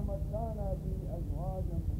متعنا به أزواجا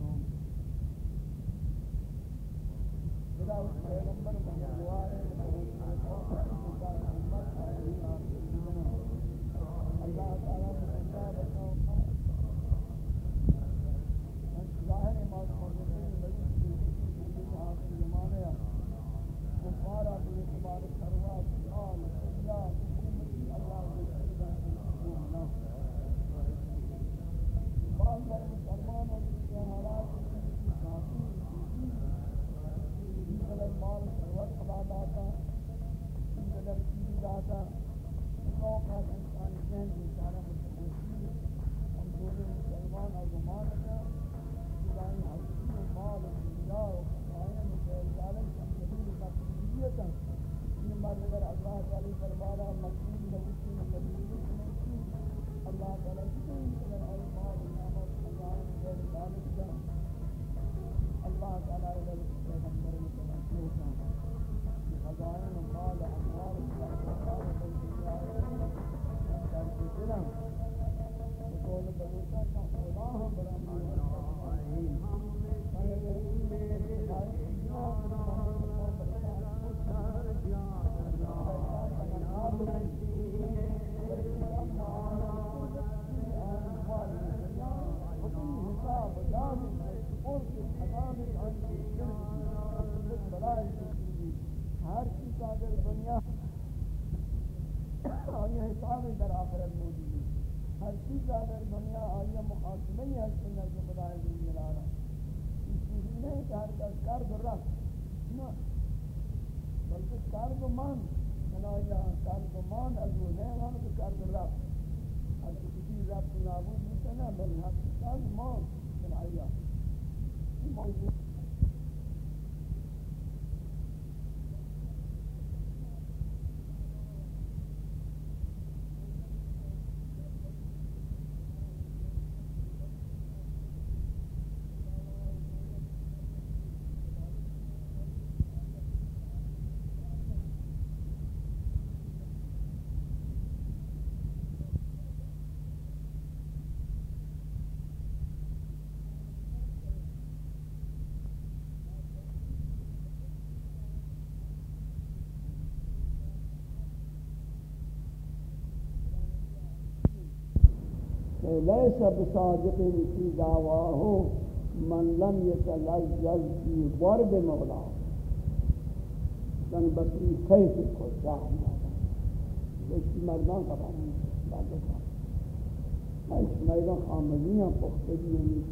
چیزا در دنیا آیا مخاطبہ ہی ہے کہ نزد خدا عزیز جلالا اس چیزی نہیں کہ ہر کس کرد رکھ، نہ۔ بلکہ کرد من چنایا کرد من از وہ نہیں ہم کہ کرد رکھ۔ از کسی رب نابود نہیں نہ بل حق کرد من چنایا یہ موضوع ليس بصادق في دعواه من لم يتلذذ في ضرب مولاه لن یعنی بسری کیف کو جاہم اس مردان کا بارے میں بات ہے اس مردان خامدیاں پختگی ہیں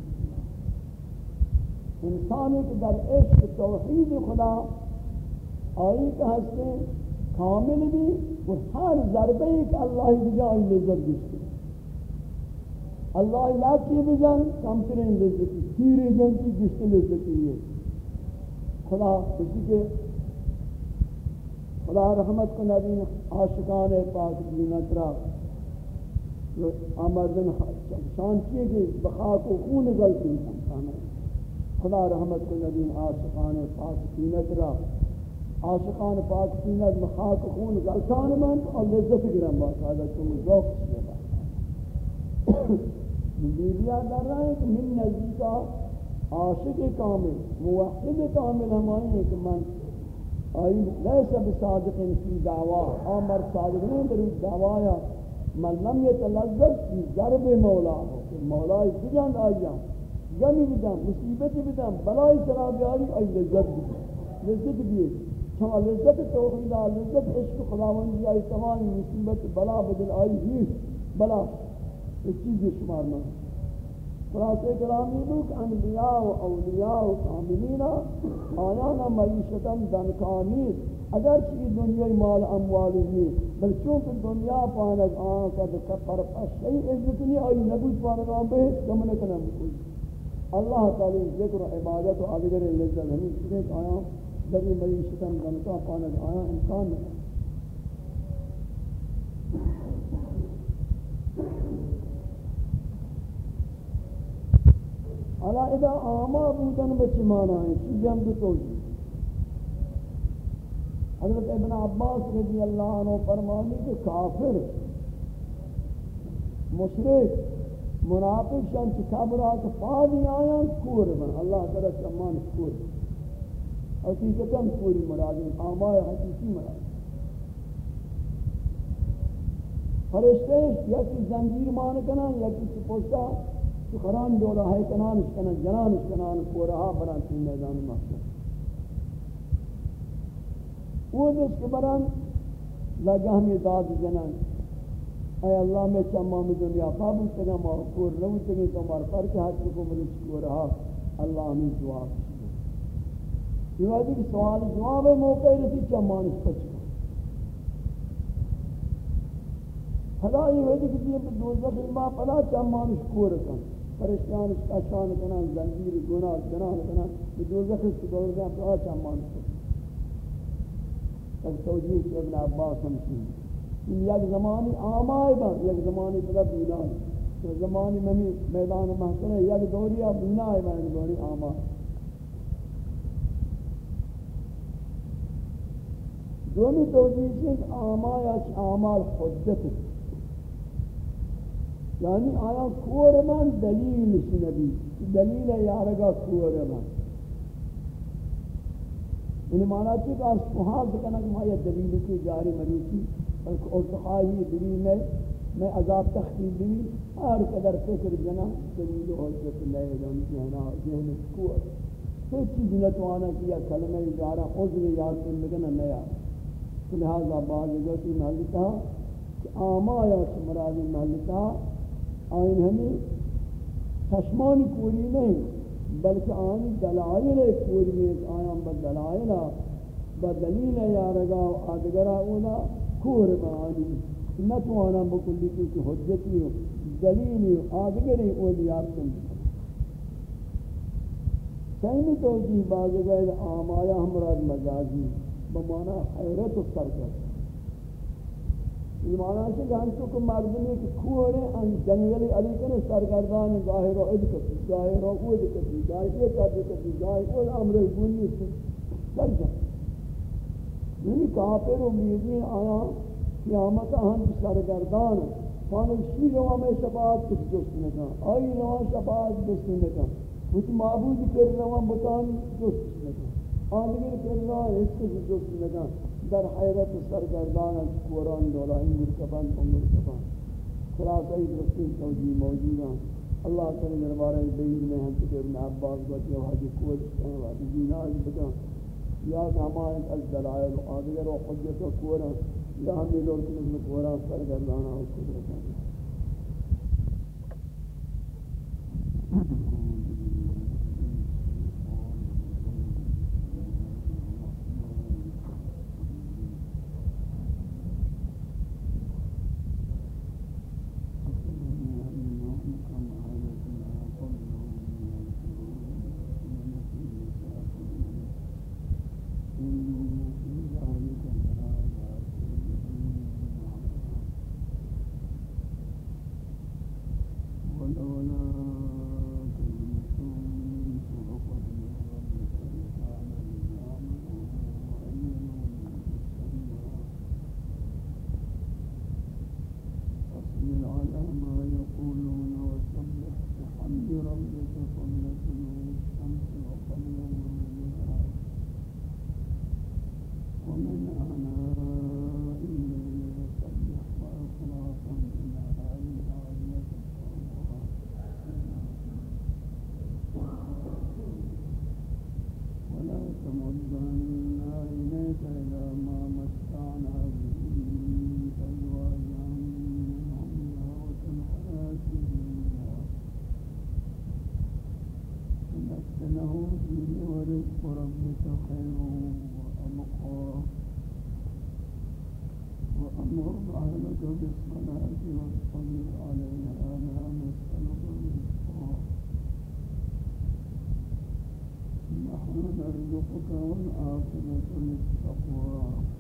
انسانی کہ در عشق توحید خدا آئی کہ ہستے کامل بھی اور ہر ضربے کہ اللہ بجائی لذت دیشتے اللہ لاتی بجان کم ترین لذتی تیرے جنتی جس لذتی ہے خدا کسی کے، خدا رحمت کو نبی عاشقان پاک دینت را آمردن شان چیئے کہ بخاک و خون غلطی ہم خدا رحمت کو نبی عاشقان پاک دینت را عاشقان پاک دینت بخاک و خون غلطان من اور لذت گرم باقاعدہ تم ذوق سے بات در رہا ہے کہ من نزدیکا عاشق کامل، موحد کامل ہماری ہے کہ من آئی لیس بصادق فی دعوا۔ آمر صادق نہیں در اس دعوایا۔ من لم یتلذذ فی ضرب مولا۔ ہو کہ بجان آئیا غمی بدم مصیبت بدم بلائی سرا بیاری آئی لذت بھی لذت بھی چما لذت توحید، لذت عشق خداوندی آئی تمام مصیبت، بلا بدل آئی، ہی، بلا۔ اس چیز شمار میں خلاصے کلامی لوگ انبیاء و اولیاء و کاملین آیانا معیشتاً دنکانی اگر چی دنیا مال اموالی نہیں، بل چونکہ دنیا پانک آن کا دکپر پشتی عزت نہیں آئی نبوت پانک آن بے کمنے کنم کوئی۔ اللہ تعالی ذکر و عبادت و آدگر لذت ہمیں سنے آیا در معیشتاً دنکا پانک آیا امکان نہیں۔ حالا اذا آما بودن بچی مانا ہے چیزی ہم دو توجی حضرت ابن عباس رضی اللہ عنہ فرمانی کہ کافر مشرک منافق شان چی کبرا که فادی آیان کور بن اللہ تعالی چمان کور حقیقتا کوری مراد آمای حقیقی مراد فرشتے یکی زنجیر مان کنن یکی سپوشتا سخران دولا ہے، کنانش کنن جنانش کنن کورها ہاں بران تین میدان محسوس وہ جس کے بران لگا ہمیں داد جنان۔ اے اللہ، میں چما میں دنیا قابل تگا ما رو تگے تو مار پر کے حق کو ملے کو رہا اللہ ہمیں جواب یہ وادی کہ سوال جواب موقع رسی چما نے پچ خدا یہ وادی کہ یہ دوزخ ما پلا چما نے کو رکھا پریشان کشان کنن زنجیر گناه جنان کنن به دوزخ سبرزن که چم مان تو توجیه ابن عباس هم این یک زمانی آمای بند یک زمانی پدا بیلان زمانی نمی میدان محسنه یک دوری یا بینای یک دوری آما دومی توجیه چیز آما یا اعمال است. یعنی آیا کور من دلیل شنبی؟ دلیل یارگا کور من. یعنی معنی چیز از فحاظ کنک ما یہ دلیل کی جاری مریسی بلکہ ارتقائی دلی میں میں عذاب تختی دی، ہر قدر فکر جنا دلیل و حجت لیے دن جنا ذہن قوت. کوئی چیز نتوانا کیا کلمہ اجارہ عذر یاد کن لگنا نیا. لہذا بعض اگرتی محلتا کہ آما یا سمراد محلتا آئین ہمیں چشمانی کوری نہیں، بلکہ آنی دلائل کوری ہے آیاں بدلائل بدلیل یا رگا آدگرہ اولا کور معانی نتوانا بکلی کی حجتی ہو دلیلی ہو آدگری اولیار کن۔ سیمی توجیح باز غیر آمایا ہمراد مجازی، بمانا حیرت و سرکت یہ معنی ہے کہ ہم کو مردمی کہ کھوڑے ان جنگلی علی کنے سرگردان ظاہر و ادکتی ظاہر و ادکتی ظاہر و ادکتی ظاہر و امر گونی سرگردان یعنی کافر امیدی آیا قیامت ہم سرگردان فانو شی رو میں شفاعت کس جست نکا آئی رو شفاعت جست نکا کچھ معبود کر رو بتان جست نکا آدگر کر رو اس کس جست نکا در حیرت سرگردان از قرآن دولا انگر کبان انگر کبان خلاصہ ایک رسول توجیہ موجودہ اللہ تعالی دربارہ بیر میں ہم تکر ابن عباس بچے وحاجی قوت کہیں وحاجی جیناز بچے یا ہمائن از دلائل و آدگر و حجت و کورا یا ہمیں لوگ نظم کورا ربك خير وأبقى. وأمر أهلك بالصلاة واصطبر عليها لا نسألك رزقا. نحن نرزقك والعاقبة للتقوى.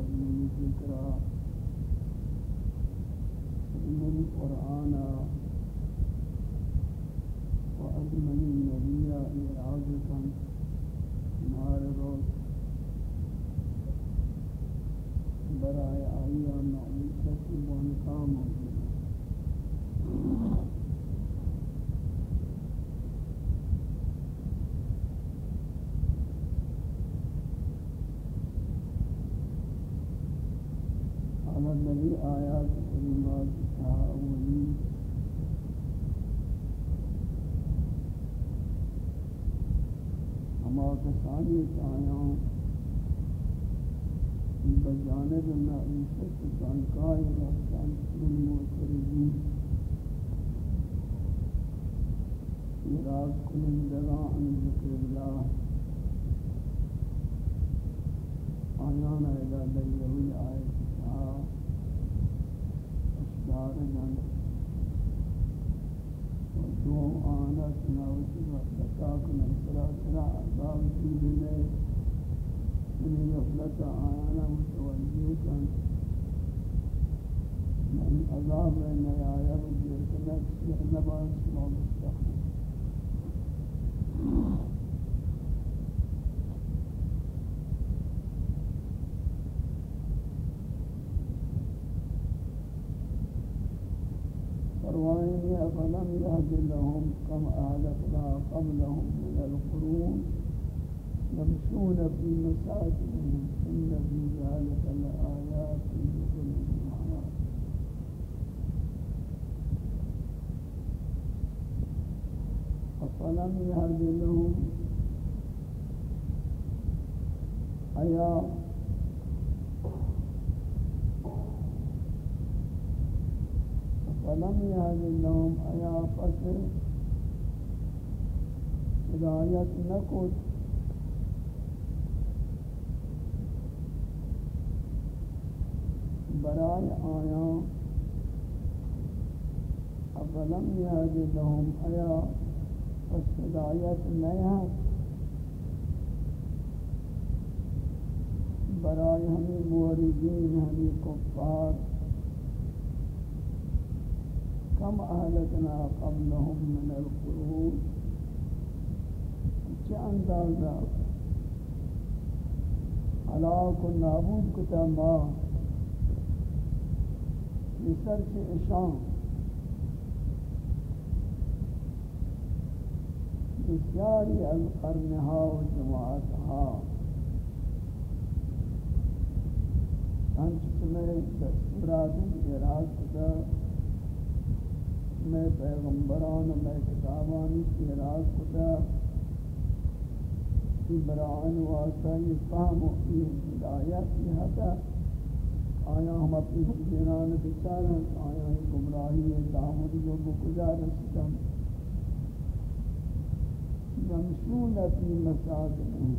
سرگردانا و قدرتانا الذکرہ من القرآن وأجمل النبي إرادة نار روز، برائے آئیہ معیشت ہوگی کسانی چاہیاں بجانب معیشت جانکائی رفتن من موترزی ایراز کنندگان عن ذکر اللہ۔ آیان ایدہ دیوی آیت سناوتی وحدتا کن أصلا سنا ارباب چیزنے منی غفلت افلم يهد لهم كم أهلكنا قبلهم من القرون. يمشون في مساجدهم إن في ذلك لآيات لكل النهار أفلم يهد لهم أيام فلم يهد لهم ايا فسر ہدایت نکت برائے آیا افلم يهد لهم ايا پس ہدایت نیت برائے ہمیں موردین ہمیں کفار كم أهلكنا قبلهم من القرون. چه اندازہ علاق و نابود کتا ما. لسر سے اشان. بسیاری از قرنها و جماعتها. ہنچ تمہیں دستورات اراد کتا. میں پیغمبران و میں کتابانی کی راز کتا کی بران واسطہ یہ فهم و یہ ہدایت کی حتا آیا ہم اپنی جنان بچارا آیا ہی گمراہی دامن جو بکجا رسکم یمشون اپنی مساجد ہیں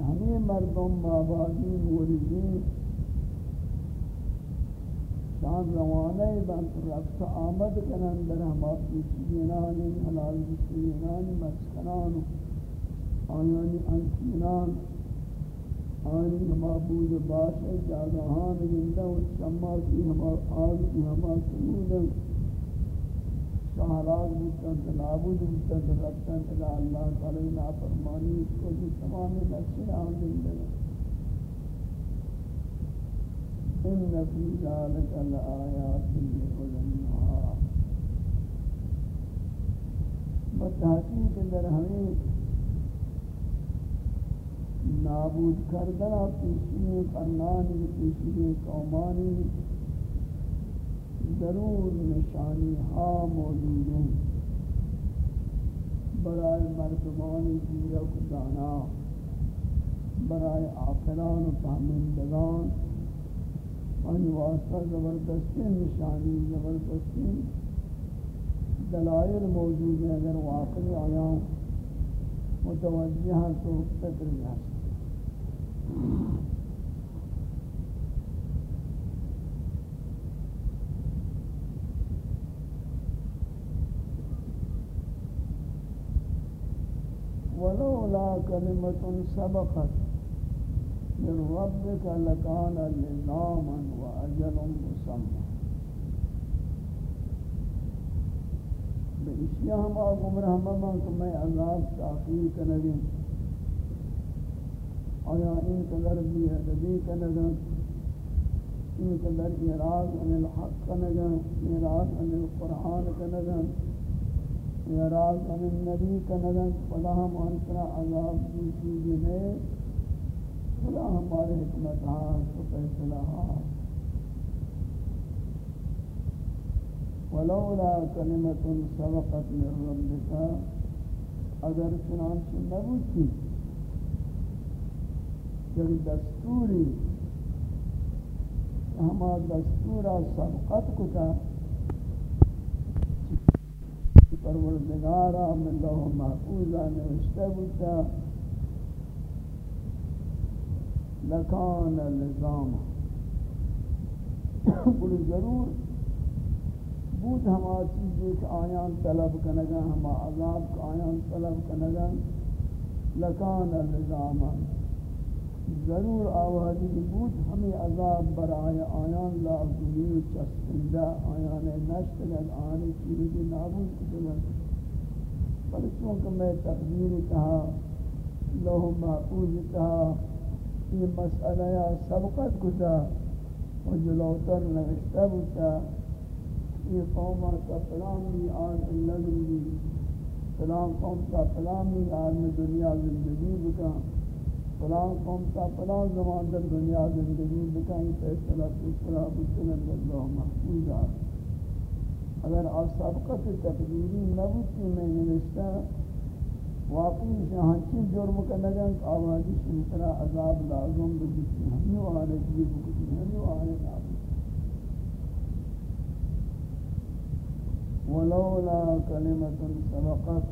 ہمیں مردم آبادی موردین شان روانے بند رفت آمد کنن در ہما پیچینانی حلال پیچینانی مسکنان آیانی انچینان آنی ہما بود باش جاگہان زندہ و شما کی ہما آگ کی ہما سنودن شہراغ بودتن تنابود بودتن رفتن الہ اللہ تعالی نافرمانی کو جو تمام نفسی آن زندگی إن في ذلك لآيات لأولي بتحقیق در ہمیں نابود کردنا پیشی قرنانی پیشی قومانی ضرور نشانی ہا موجود ہیں برائے مردمان زیرک دانا برائے آقلان و فهمندگان آنی واسطہ زبردستی، نشانی زبردستی، دلائل موجود ہیں، اگر واقعی آیا، متوجہ تو فکر جا ولولا كلمة سبقت من ربك لكان لزاما وأجل مسمى. بإشياء ما گمراہ ممان کہ میں عذاب تاخیر کنگی آیا ان قدر بھی ادبی کنگا ان قدر اعراض عن الحق کنگا اعراض عن القرآن کنگا اعراض عن النبی کنگا فلا ہم انترا عذاب کی چیزیں ہیں فلا ہمارے حکمت ہاں تو فیصلہ ہاں ولولا كلمة سبقت من ربك اگر چنانچہ نبود کی جب یعنی دستوری، ہما دستورا سبقت کتا پروردگارا، من لوح محفوظا نوشتے بتا لکان لزام بل ضرور بود ہما چیزیں کہ آیان طلب کنگا، ہما عذاب کا آیان طلب کنگا. لکان النظاما ضرور آوازی بود ہمیں عذاب برای آیان لا گلی چستندہ، آیان نشتگل آنی چیزی نابود کتگل پر چونکہ میں تقدیر کہا لوہ محفوظ کہا یہ مسئلہ یا سبقت کتا و جلوتر نوشتہ بتا یہ قوم کا فلان بھی آن لگن بھی فلان قوم کا فلان بھی آن دنیا زندگی بکا فلان قوم کا فلان زمان در دنیا زندگی بکا یہ فیصلہ فیصلہ بسلن اللہ محفوظ آر اگر سبقت تقدیری نبوتی میں نوشتا واقعی جہاں شہانچی جرم کا نگن آوازی شنطرہ عذاب لازم بجیسی ہمی وہاں جیب بکتی ہمی وہاں نابود ولولا كلمة سبقت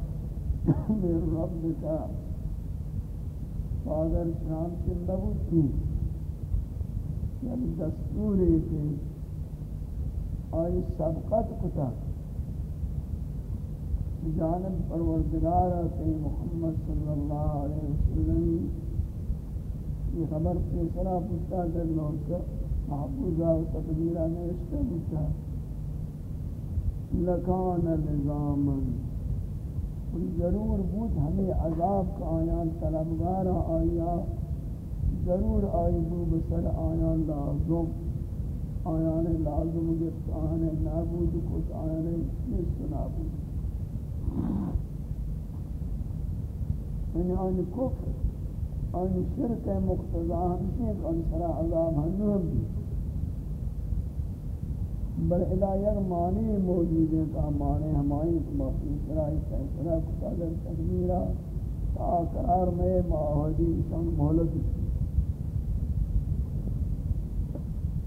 من ربك۔ فاگر شام سے نبود یعنی دستوری کے آئی سبقت کتا۔ جانب پروردگار کہ محمد صلی اللہ علیہ وسلم۔ یہ خبر فیصلہ پوچھتا در لوگ محفوظہ و تقدیرہ میں اشتہ پوچھتا ہے۔ لکان نظاما ضرور بود ہمیں عذاب کا آیان طلبگار آیا، ضرور آئی بو بسر آیان لازم۔ آیان لازم گفت آیان نابود کت آیان نصف نابود یعنی آن کفر، آن شرک مقتضا ہمشی آن سر عذاب ہنو بھی بل الہ معنی موجود ہے کہ معنی ہماری مخصوص سرائی فیصلہ کتا در تقدیرہ تا قرار میں معاہدی شان مہلت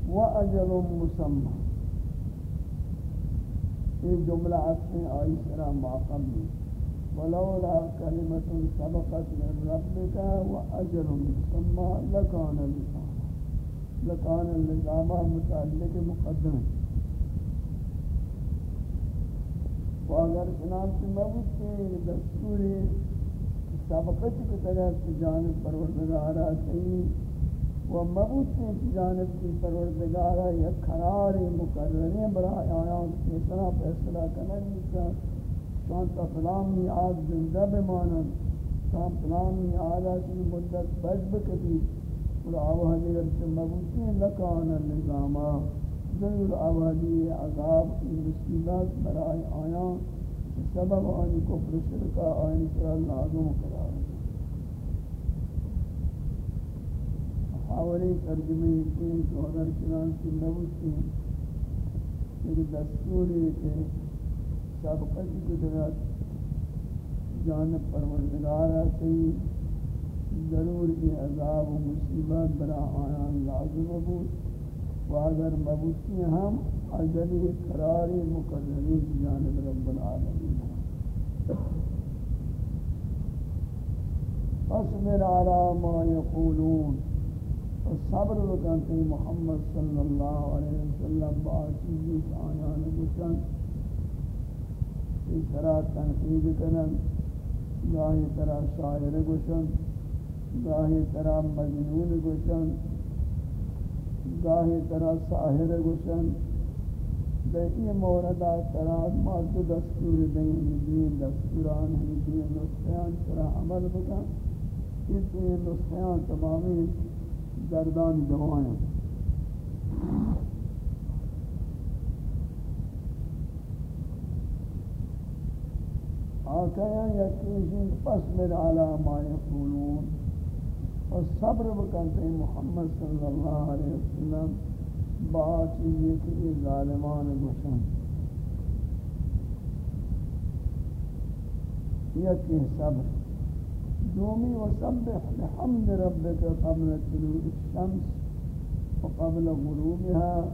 و اجل مسمى یہ جملہ اصلی آئی سرا معقب بھی۔ ولولا كلمة سبقت من ربك وأجل مسمى لكان اللزامة لكان اللزامة متعلق مقدمة و اگر چنانچہ مبود کے دستوری سبقت کی طرح سے جانب پروردگارہ صحیح و مبود کے جانب کی پروردگارہ یک قرار مقررے برای آیان فیصلہ فیصلہ کنگی کا شانتا فلامی آگ زندہ بمانن شان فلامی آگا کی مدت بج بکتی اور آوہ دیگر سے مبود کے لکان النظامہ ضرور آبادی عذاب کی مصیبت برای آیا سبب آنی کفر شرکا آنی سر لازم قرار حاولی ترجمه کی تو اگر چنان کی نبوتی ایک دستوری کے سابقت قدرت جانب پروردگار آتی، ضرور یہ عذاب و مصیبت برا آیان لازم بود۔ و اگر مبوسی ہم اجلی قراری مقرری جانب رب العالمین فاصبر على ما يقولون صبر لکنتے محمد صلی اللہ علیہ وسلم بآچیزی آیان بچن اس طرح تنقید کنن گاہی طرح شاعر گوشن گاہی طرح مجنون گوشن گاہی طرح ساحر گوشن. دیکھئے موردہ طرح مارد دستور دیں دین دستوران ہی دین نسخیان طرح عمل بکن. اس دین نسخیان تمامی دردان دوائیں آکایا یکیشن فصبر على ما يقولون والصبر بکنتے محمد صلی اللہ علیہ وسلم، بات یہ کہ یہ ظالمان گوشن یکی صبر۔ دومی وسبح بحمد ربك قبل طلوع الشمس وقبل غروبها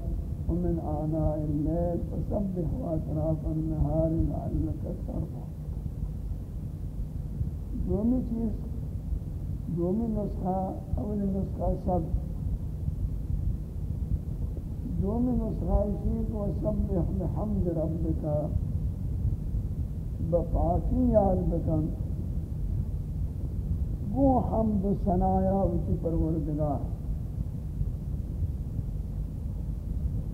ومن آناء الليل فسبح وأطراف النهار لعلك ترضى دومی چیز، دومی نسخہ اول نسخہ سب. دومی نسخہ اسی کو سب بحمد ربکا بپاکی یاد بکن. گو حمد سنایا اسی پروردگار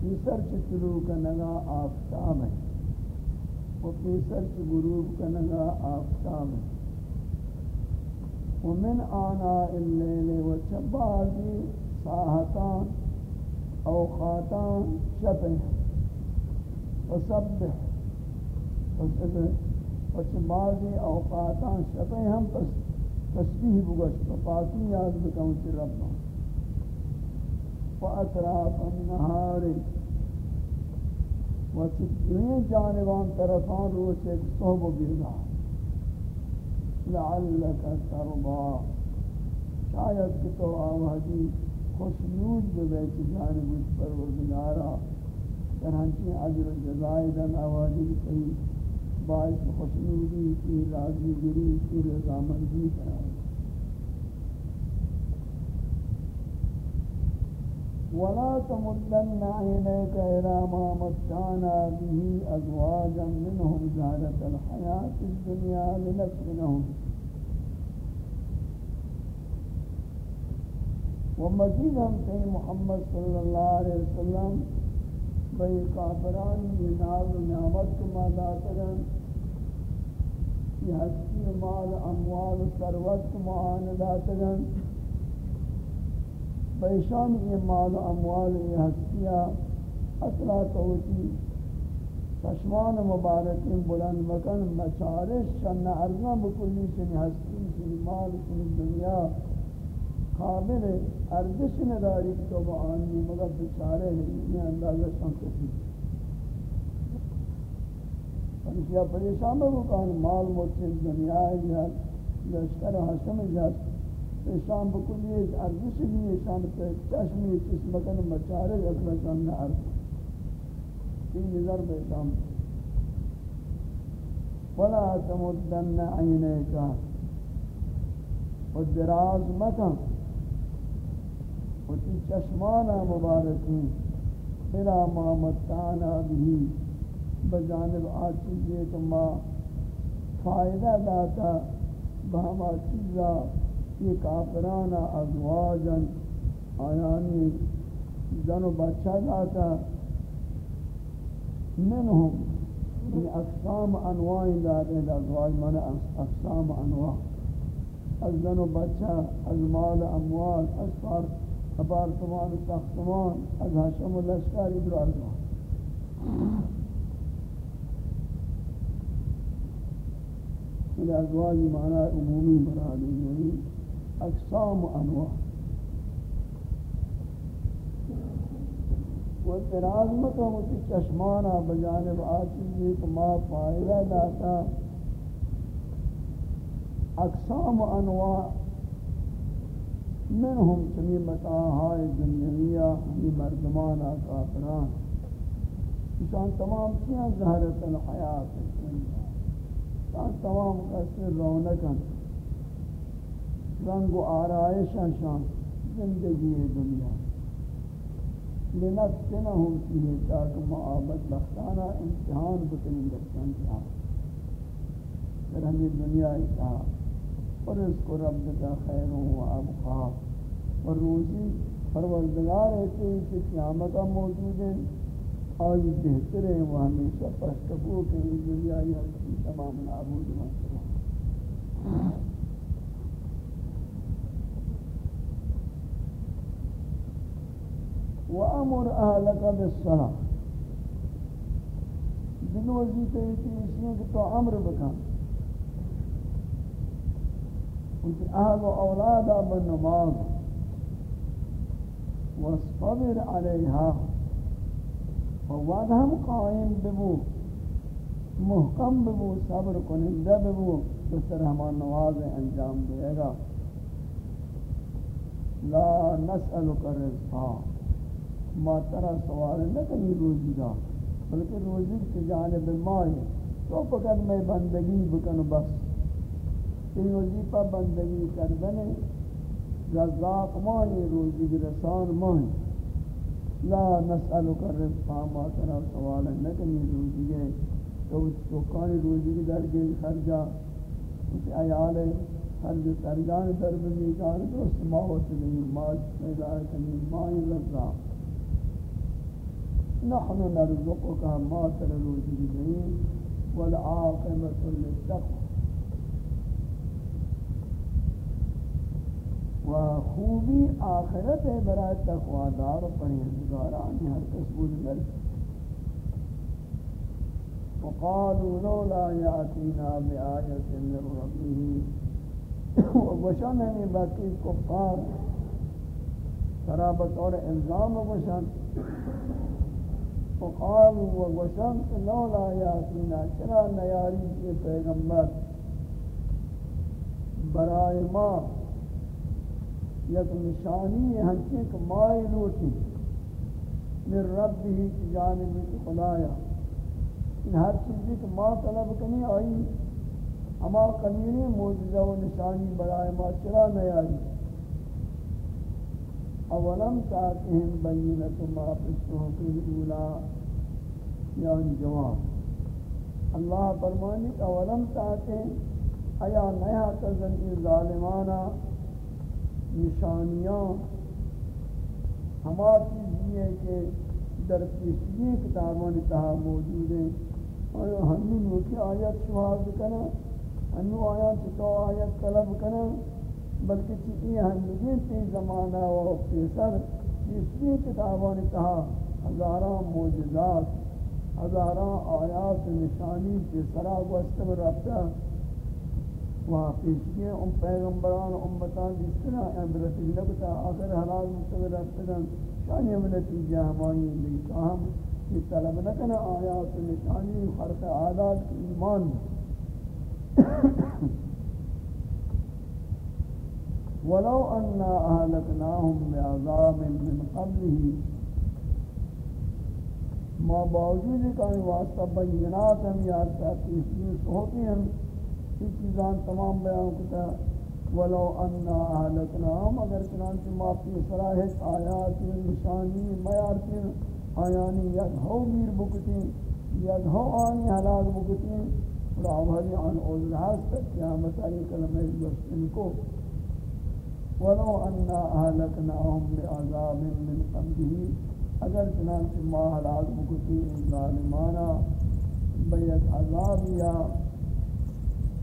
پیسر چی طلوع کا نگا آفتاب ہے۔ و پیسر چی غروب کا نگا آفتاب ہے۔ ومن آناء الليل وشبازي ساحتان أوقاتان شبه وسبح وشبازي أوقاتان شبه هم تسبیح بگوش فاتی یاد بکن چی رب فاطراف النهار و چی جانبان طرفان روچ ایک صحب بیدار. لعلك ترضى شاید کہ تو آوازی خوشنود ببیت جانب اس پر پروردگارا چنانچہ عجر و جزائدن آوازی کئی باعث خوشنودی کی راضی گری کی رضامندی کرائے ولا تمدن عينيك إلى ما متعنا به أزواجا منهم زهرة الحياة الدنيا لنفتنهم ومزید ہم کہیں محمد صلی اللہ علیہ وسلم بھئی کافران ناز و نعمت کو ماداترن یہ ہستی مال، اموال و ثروت کو معانداترن پیشان یہ مال اموال، یہ ہستیاں اصلا توتی چشمان مبارک بلند مکن، مچارش شن ارزاں بکلی سنی ہستی سنی مال سنی دنیا. قابل ارزش نداری تو بآنی مگر بچارے ہیں یہ اندازہ شان کسی پنشیا پریشان بکن مال مچن دنیا ہے جہاں لشکر حشم جاست شام بکلی ایک ارزش نہیں شام پہ چشمی چس مکن مچارے اکلا شام نہ ارز تین نظر بے ولا تمدن عینیکا. و دراز مکن. و تی چشمانا مبارکی الى ما متانا بھی، بجانب آچیزی کہ ما فائدہ داتا، بہما چیزا یہ کافران ازواجن، آیانی زن و بچہ داتا، منہم، یہ اقسام انواع داتے ہیں ازواج من اقسام انواع، از زن و بچہ، از مال اموال، از پار اپارتمان تختمان از حشم و لشکر ادرو ازواج یہ ازواج معنی عمومی مرادی یعنی اقسام و انواع. و اعتراض مکہ ہوتی چشمانا بجانب آتی ایک ما فائدہ داتا اقسام و انواع منهم چمی متاہائی دنیاویہ ہمی یعنی مردمانا کافران انسان تمام چیاں ظہرت الحیات انسان تمام قصر رونکن رنگ و آرائش شان زندگی دنیا. لنفتنہم فیہ تاکہ معابد بختانا امتحان بکنن در چند در ہمیں دنیا اتحا اور اس کو رب کا خیر و ابقا اور روزی پروردگار ہے کہ قیامت موجود ہے آئی بہتر ہے وہ ہمیشہ پشتبو کہ یہ دنیا یہ تمام نابود مانتے وامر اهلك بالصلاه دل وظیفہ یہ ہے کہ تو امر بکن۔ اہل و اولاد بالنماز واصبر عليها فوادهم قائم ببو، محکم ببو، صبر کنندہ ببو اس طرح ہمان نواز انجام دے گا۔ لا نسألك رزقا ما ترى سوال نہ کہیں روزی دا، بلکہ روزی کی جانب مائی۔ تو فقط میں بندگی بکن بس۔ کہ روزی پر بندگی کردنے رزاق مائی روزی رسان مائی لا نسألک الرزقا ما ترى سوال نہ کہیں روزی ہے تو چوکانی روزی کی در گئی خرجہ؟ اس ایال خرج سرگان در بمیدان دوست ماوت نہیں ماج پیدا کنی مائی رزاق. نحن نرزقك ما ترزق الجميع والعاقبة للتقوى و خوبی آخرت ہے برای تقوی دار پرہیزگاران ہر قسم مرد وقالوا لولا ياتينا بآية من ربه وشان ہمیں باقی کفار ترابط اور الزام وشان وقالوا وغشان لولا ياتينا چرا نیاری کے پیغمبر برائے ما یک نشانی ہنچے کہ مائی لوٹی من ربی جانب خدایا ان ہر چیزی کہ ما طلب کنی آئی ہما قلیلی موجزہ و نشانی برائے ما چرا نیاری اولم تاتهم بینت ما فی الصحف الاولا یعنی جواب اللہ فرمانی اولم تاتهم ایا نیا تزن ظالمانا نشانیاں ہما چیز یہ کہ در پیشگی کتابان تہا موجود ہیں۔ اور ہنو نوکی آیت شواز کرنا ہنو آیت تو آیت طلب کرنا بلکہ چیزیں ہندگی تی زمانہ و پیسر اسی کتابوں نے کہا ہزاراں موجزات ہزاراں آیات نشانی کے سرا گوشت وہاں پیشگی ام پیغمبران، امتان جس طرح عبرت لگتا آخر حلال مستقر رابطہ شانی ام نتیجہ ہمانی لیکن ہم یہ طلب نہ کرنا آیات نشانی خرق عادات ایمان ولو أنا أهلكناهم بعذاب من قبله ما باوجود کہ واسطہ بینات ہم یاد یا تحقیق ہوتی ہیں یہ چیزان تمام بیان کتا، ولو انا اهلكناهم اگر چنانچہ ما اپنی صلاحیت آیات نشانی میارتی، آیانی یک ہو میر بکتی، یک ہو آنی حلاق بکتی اور عن عذر حسد قیامت آئی کلمہ جوشتن کو۔ ولو أنا أهلكناهم بعذاب من قبله اگر چنانچہ ما ہلاک بکتی، ظالمانا، بیت عذاب یا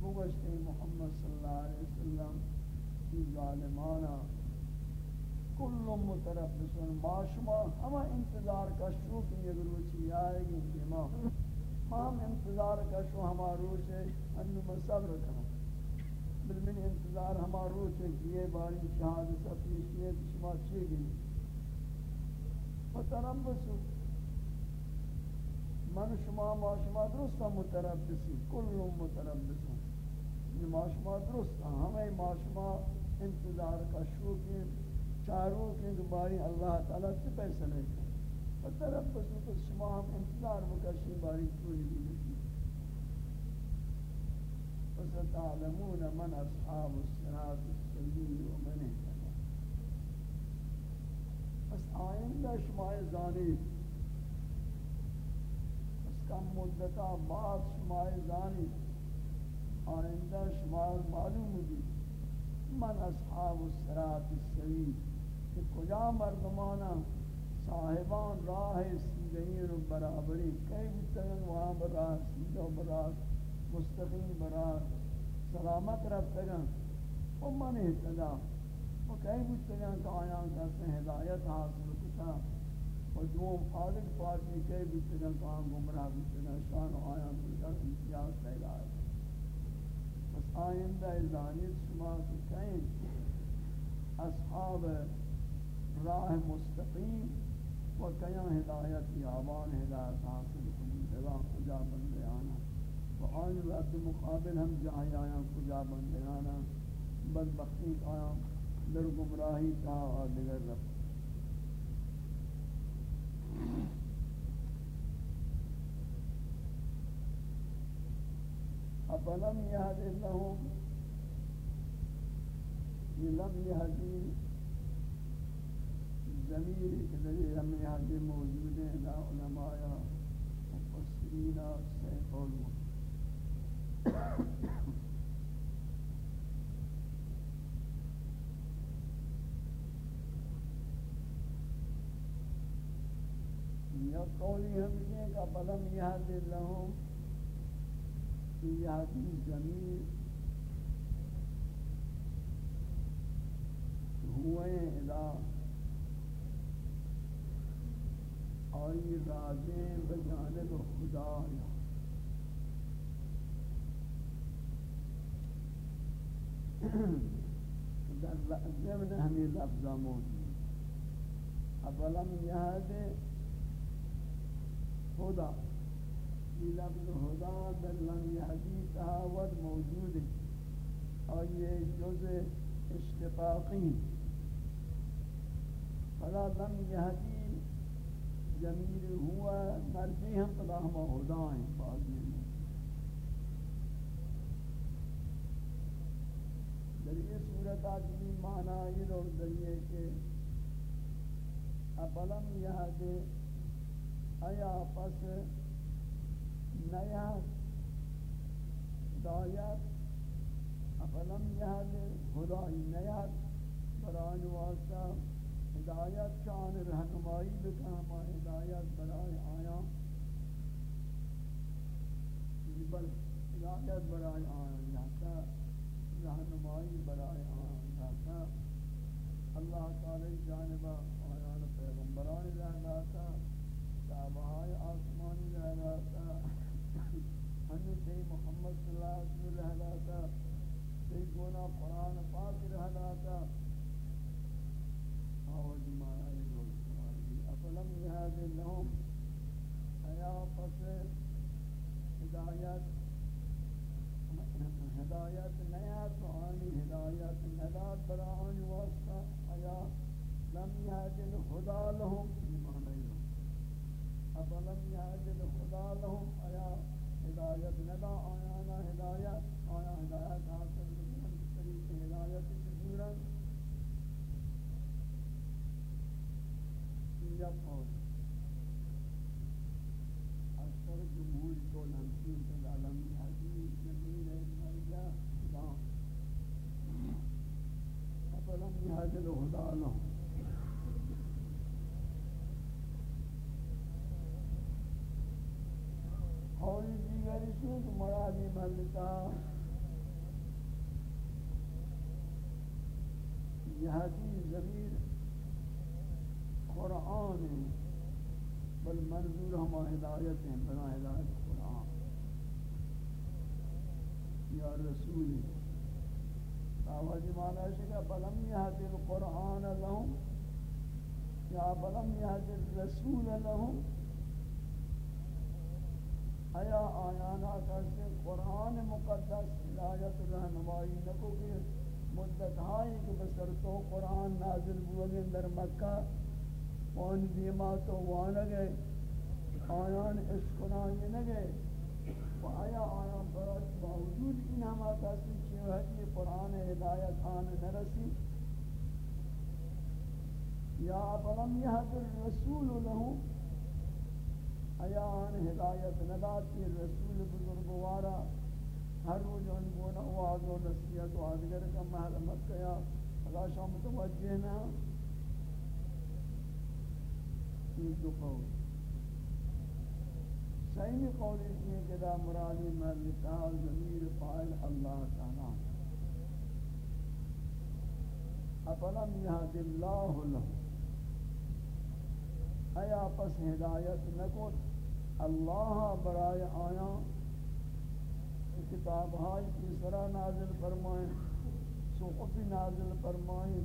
بگشت محمد صلی اللہ علیہ وسلم ہمشی ظالمانا کل متربسن ما شما ہما انتظار کا شوق یہ روچی آئے گی کہ ما ہم انتظار کا شو ہما روچ ہے انو میں صبر کروں بل من انتظار ہما روچ ہے کہ یہ باری شہادت پیشیت شما چی گئی متربسو من شما ما شما درست متربسی کل متربسن ما شما درست ہاں، ہمیں ما شما انتظار کا شوق ہے چاروں کے باری اللہ تعالیٰ سے فیصلے کر۔ اور طرف بس تو شما ہم انتظار مکشی باری چوری بھی نہیں فستعلمون من اصحاب الصراط السبیل ومن اهتدى۔ پس آئندہ شما زانی پس کم مدتا بعد شما زانی آئندہ شما معلوم بھی من اصحاب الصراط السبیل، کہ کجا مردمانا صاحبان راہ سیدین و برابری کئی بتگن وہاں براہ سیدہ و براہ مستقیم براہ سلامت رفتگن و من احتدا و کئی بتگن کہ آیان کہتے ہیں ہدایت حاصل کتا و دوم خالق پارٹی کئی بتگن کہ آن گمراہ بتگن شان و آیان کتا امتیاز پیدا ہے۔ بس آئندہ ازانیت شما کی کہیں اصحاب راہ مستقیم و کیا ہدایت یابان ہدایت حاصل کنی. دلا کجا بندے آنا. و آن رد مقابل ہم جاہی آیا کجا بندے آنا. بدبختی آیا در گمراہی تا اور دیگر رب فلم يهد لهم لم يهدي الزمير الذي لم يهدي موجود عند علماء مفسرين سيف یا قولی ہم یہ کہ بلم یہد لهم یہدی ضمیر ہوئے الہ آئی راجیں بجانب خدا در ضمن ہمیں لفظہ موجود اولم یہد خدا. یہ لفظ خدا در لم یہدی تحاوت موجود ہے۔ اور یہ جز اشتقاقی فلا لم یہدی ضمیر ہوا مرجی ہم خدا ہم خدائیں بعض میں۔ در یہ صورت آجلی معنی یہ اور در یہ کہ اپلم یہد آیا پس نیا ہدایت اپلم یہد خدای نیا بران واسطہ ہدایت شان رہنمائی بکا ما ہدایت برائے آیا بل، ہدایت برائے آیا جاتا رہنمائی برائے آیا جاتا. اللہ تعالی جانبا آیا پیغمبران رہناتا تابعائی آسمانی رہناتا حنیتی محمد صلی اللہ علیہ وسلم رہناتا سی گونا قرآن پاک رہناتا آوازی مانا یہ دول سوال افلم یہاد لهم حیا پس ہدایت ہدایت نیات و آنی، ہدایت نداد برآن واسطہ۔ حیا لم یہد الخدا لهم ایمان ایمان افلم یہد الخدا لهم حیا ہدایت ندا آیانا ہدایت آیا ہدایت حاصل بکن طریق ہدایت کبیرن يقول أكثر الجمهور يقول همسين تدعلم الحديث جميل المرجع خدا أفلم يهد الهدى لهم قول دیگری شد مرادی ملتا یہدی ضمیر قرآن ہے بل منظور ہما ہدایت ہیں بنا ہدایت قرآن. یا رسول آواز مانا ہے کہ بلم یہدی القرآن لهم یا بلم یہدی الرسول لهم آیا آیانا کسی قرآن مقدس ہدایت رہنمائی نکو کہ مدت ہائی کہ بسر تو قرآن نازل بوگے در مکہ، وان دیما تو وانا گئے آیان اشکنانی نگئے و آیا آیان برای باوجود این ہما کسی چیو ہے کہ قرآن ہدایت آن نرسی یا فلم یهد الرسول له؟ ایان ہدایت نداتی رسول بزرگوارا ہر روز ان کو نواز و نصیحت و آدگر کا محرمت کیا؟ اگر شام متوجہ نہ یہ دو قول. صحیح قول اس میں کہ دا مرادی مرلتا ضمیر فائل اللہ تعالی۔ افلم یهد اللہ له ایا پس ہدایت نکن اللہ برائے آیا کتاب ہائی کی سرا نازل فرمائیں۔ صحف نازل فرمائیں۔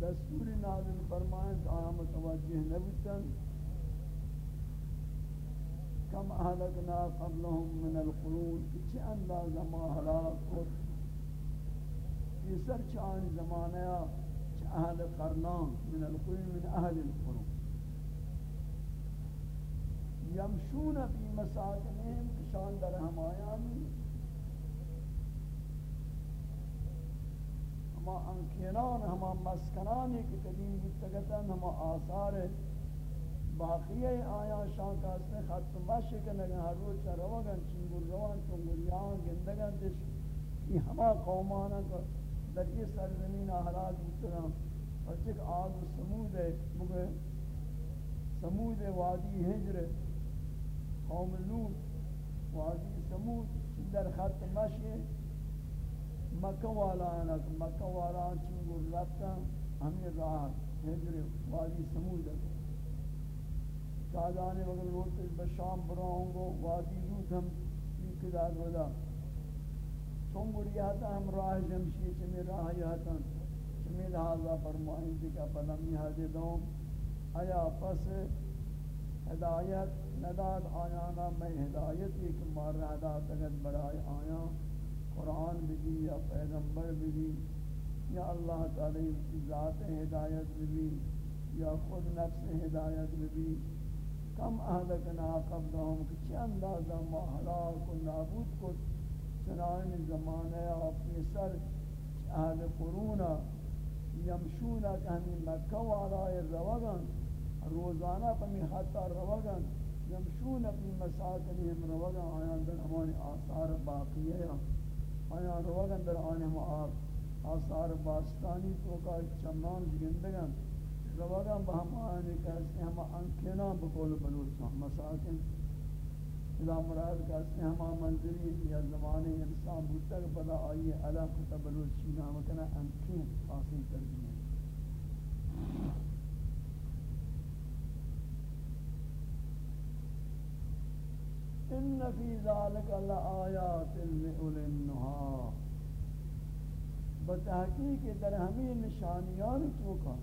دستور نازل فرمائیں۔ کہ آیا متوجہ نبتن کم اہلکنا قبلهم من القرون کچھ اندازہ ما حلاق کو یہ سر چان زمانہ چھ اہل قرنان، من القرون، من اہل القرون. یمشون فی مساکنهم کشان در ہمایانی ہما انکینان، ہما مسکنانی کی قدیم بودتگتا ہما آثار ہے باقیہ آیا شان کا اس نے خط مشک نگا ہر روز روگن چنگر روان چنگریان گندگن دش یہ ہما قومانا کا در یہ سرزمین احراج بودتنا اور چک آگ و سمود ہے مگے سمود وادی ہجر قوم لوط، وادی سمود در خط مشی مکہ والا آنا مکہ والا چنگر رفتا ہمیں راہ ہجر وادی سمود ہے شاہدانے وقت روتے بشام براؤں گو وادی لوط ہم کدار ودا چنگر یہتا ہم راہ جمشی چمی راہ یہتا چمی لہذا فرمائیں کہ پلم یہاں دوم آیا پس ہدایت نداد آیانا میں ہدایت ایک مار ہدایت اگر برائے آیا۔ قرآن بھی یا پیغمبر بھی یا اللہ تعالی ذات ہدایت بھی یا خود نفس ہدایت بھی کم اہلکنا قبلہم کچھ اندازہ ما حلاک و نابود کو چنائن زمانہ اپنی سر اہل قرونا یمشونا کہ ہمیں مکہ والا روگن روزانہ پمی حتی روگن یمشون اپنی مساکنهم روگن آیان در ہمانی آثار باقی ہے آیان روگن در آنهم آثار باستانی تو کا چمان زگندگن روگن بہم آیانی کہتے ہیں ہم انکنان بقول بلوچ مساکن۔ اذا مراد کہتے ہیں ہم منزلی یا زمانے انسان بودتا کہ پدا آئیے علاق تبلوچی نام کنا انکین خاصی ترجمہ۔ ان فی ذالک لآیات لأولی النہا۔ بتحقیق در ہمیں نشانیان چوکا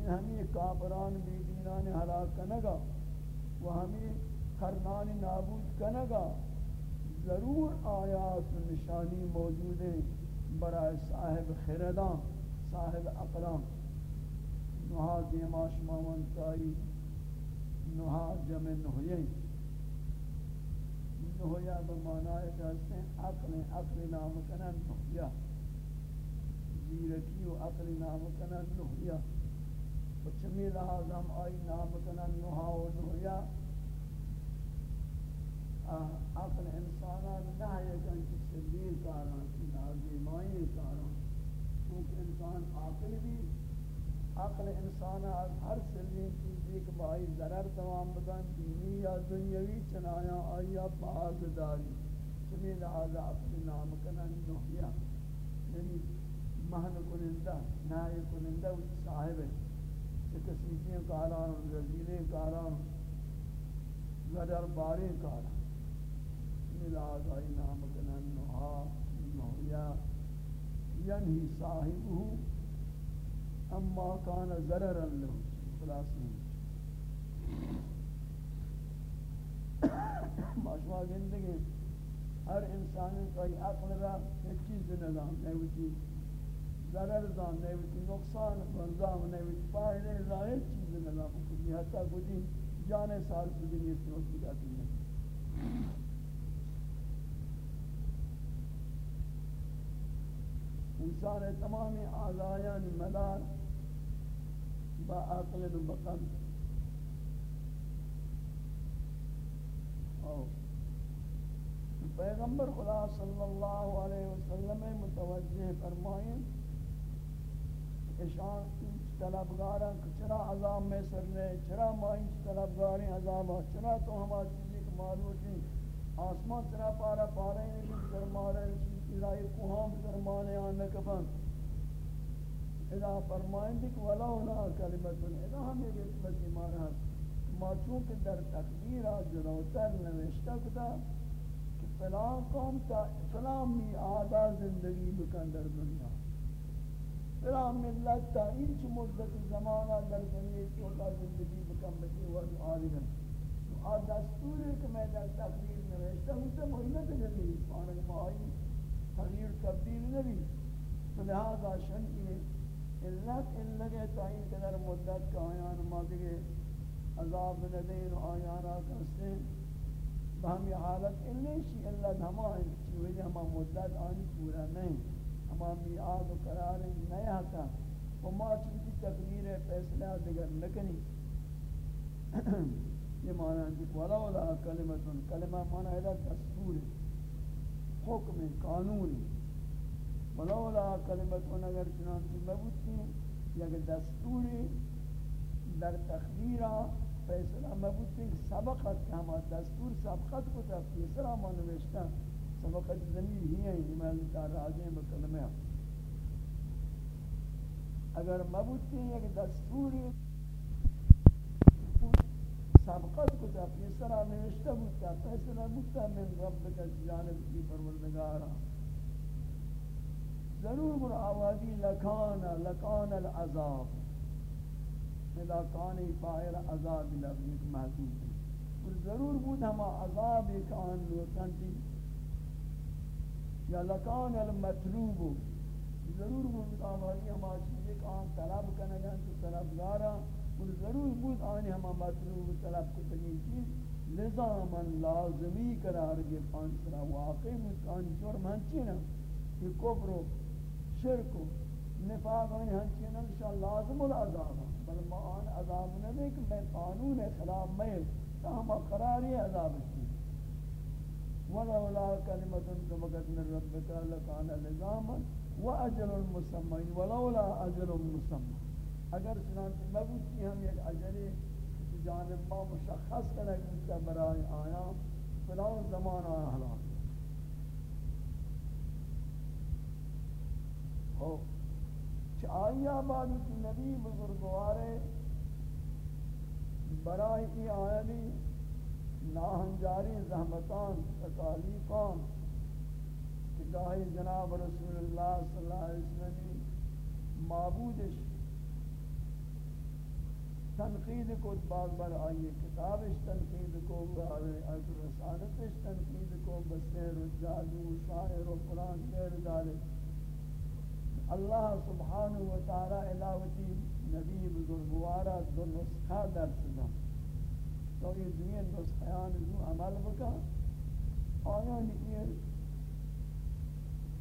یہ ہمیں کافران بی دینان حلاک کنگا و ہمیں کرنان نابود کنگا ضرور آیات نشانی موجود ہیں برای صاحب خردان، صاحب اقلام نوحا دیما شما منتائی نوحا جمع نوحییں نویا بمانائے کہتے ہیں عقل عقل نام کنن نویا زیرکی و عقل نام کنن نویا چمی لحاظ ہم آئی نام کنن نوحا و نویا عقل انسانا نحیے کن کی سلیم کاران، کی نازیمائی کاران۔ کیونکہ انسان عقل بھی، عقل انسان از ہر سلیم چیزی کہ بائی ضرر تمام بدن، دینی یا دنیاوی، چنایا آیا باز داری چمی لہذا عقل نام کنن نحیا یعنی مہن کنندہ نائے کنندہ صاحب۔ ہے کہ کسیجیں کاران رزیلیں کاران زدر بارے کاران. ملاد آئی نام کنن نوحا، نوحیا. ینہی صاحبہو، اما کان ضررا لہو. خلاص نہیں. ماشما زندگی، ہر انسان کا عقل را ایک چیز نظام نہیں ہوتی ضرر دان نہیں ہوتی نقصان نظام نہیں ہوتی فائدہ ظاہر چیز نظام ہوتی حتی کوئی جانے سال کی دنیا سے ہوتی جاتی ہے انسان تمامی آزایان مدار با عقل و بقل پیغمبر خدا صلی اللہ علیہ وسلم متوجہ فرمائیں اشان طلبگارا چرا عذاب میں سر لے چرا مائن طلبگاری عذاب چرا تو ہما چیزی کے معلوم ہیں آسمان چرا پارا پارا ہیں کہ در مارے الہی کوہام در مانے آنے کفن اذا فرمائیں کہ ولو لا کلمت اذا ہم یہ بس مارا ما چونکہ در تقدیر جلوتر نوشتہ کتا کہ فلان قوم تا، فلان می آدھا زندگی بکن در دنیا. فلان ملت تا انچ مدت زمانہ در دنیا چوکا زندگی بکن بکی ورد آدھگن آ دستور ہے کہ میں در تقدیر نوشتہ ہوں، تو محنت نہیں پانے مائی تغییر تبدیل نہیں تو لہذا شنئی علت علت تعین قدر مدت کا آیان مادگے عذاب ندین آیانا کرسے بہمی حالت اللہ شی اللہ ہمائیں چیوئی ہما مدت آنی پورا نہیں. ہما میعاد و قرار نہیں آتا و ما چیزی تقدیر فیصلہ دیگر نکنی۔ یہ معنی ہے کہ ولولا کلمتن کلمہ معنی ہے دستور حکم قانون ولولا کلمتن اگر چنانچہ مبوتی یا دستور در تخدیرہ فیصلہ مبود کہ سبقت کہ ہما دستور، سبقت کو تا فیصلہ ما سبقت زمین ہی ہے ایمان تا راجیں بکلمہ اگر مبود کہ ایک دستور سبقت کو تا فیصلہ نوشتا بود تا فیصلہ بودتا من رب کا جانب کی پروردگارا ضرور بر آوازی لکان لکان العذاب۔ اذا کانی فائر عذاب لفظ محدود اور ضرور بود ہما عذاب ایک آن لوٹن تھی۔ یا لکان المطلوب. ضرور بود آوازی ہما چیز ایک آن طلب کنگا تو طلبگارا اور ضرور بود آنی ہما مطلوب طلب کو تنین چیز لزاما لازمی قرار گئے پانسرا واقعی بود آن جرم ہنچی نا یہ کفر و شرک و نفاق آنی ہنچی نا انشاء لازم العذاب بل ما آن عذاب نہ دے کہ میں قانون خلاف میں ہم قراری عذاب کی ولولا کلمۃ سبقت من ربك لكان لزاما واجل مسمى ولولا اجل مسمى اگر چنانچہ مبوتی ہم ایک اجل جانب ما مشخص کرنے کی برائے آیا فلان زمان آیا حالات. ہو آئی آباد کی نبی بزرگوارے برای ای آیلی ناہنجاری زحمتان، تکالیفان کہ گاہی جناب رسول اللہ صلی اللہ علیہ وسلم معبودش تنقید کو بعض بار آئیے کتابش تنقید کو از رسالتش تنقید کو بسیر و جادو و شاعر و قرآن غیر ذالک اللہ سبحانہ و تعالی علاوتی نبی بزرگوارا دو نسخہ در سدا تو یہ دنیا بس نسخیان جو عمل بکا. آیان یہ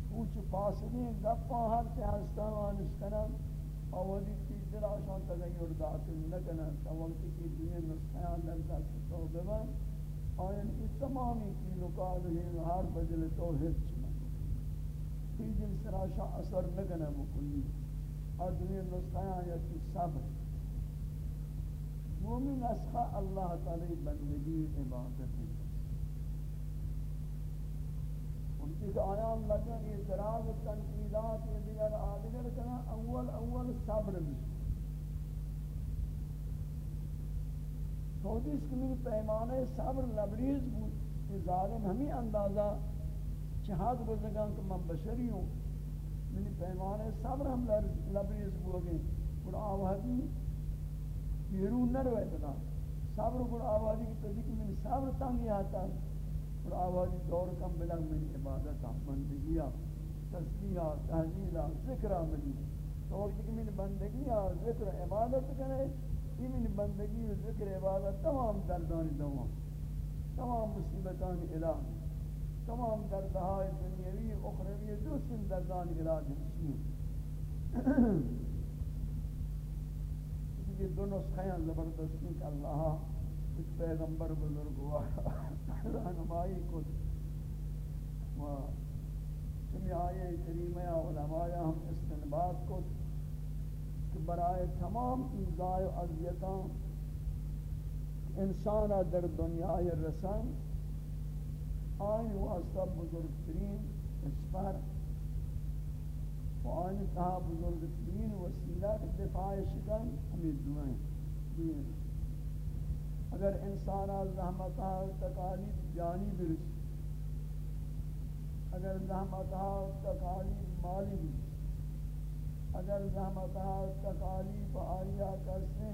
پوچھ پاسدی گپا ہر سے ہستان آنشتنم آوازی کی دل آشان تغیر داخل نکنن تا وقتی کی دنیا نسخیان در دست تو ببن. آیان اس تمامی کی نکال ہر بجل تو ہر چی کوئی دل سراشا اثر نگنے مکلی آدمی نسخہ یا کی صبر. مومن نسخہ اللہ تعالی بندگی عبادت ہے۔ ان ایک آیان لگن، اعتراض و تنقیدات یہ دیگر آدگر کنا، اول اول صبر بھی۔ توجیس کہ میری پیمانے صبر لبریز بود یہ ظالم ہمیں اندازہ چہاد بزنگان کہ من بشری ہوں۔ یعنی میری پیمانے صبر ہم لبریز بوگے۔ اور آوازی بیرون نہ روئے تدا صبر اور آوازی کی تذکر میں صبر تانگی آتا ہے اور آوازی دور کم بلنگ من عبادت، بندگی، تسبیح تحلیل ذکر ملی۔ تو وقت کہ من بندگی، ذکر، عبادت کرے۔ یہ من بندگی و ذکر، عبادت تمام دردان دوام تمام مصیبتان علاج تمام دردہائے دنیاوی، اخروی درست دردان علاج ہمشی یہ دو نسخے زبردستی کہ اللہ کچھ پیغمبر بزرگ ہوا رہنمائی کو و چمی آئے کریمہ علماء ہم استنباد کو کہ برائے تمام ایزائے و عذیتاں انسان در دنیا رسن آئین واسطہ بزرگترین اسفر و آئین تہا بزرگترین وسیلہ دفاع شکن ہمیں دعائیں جی۔ اگر انسان زحمت تکالیف جانی برسی اگر زحمت تکالیف مالی برسی اگر زحمت تکالیف آیا کرسے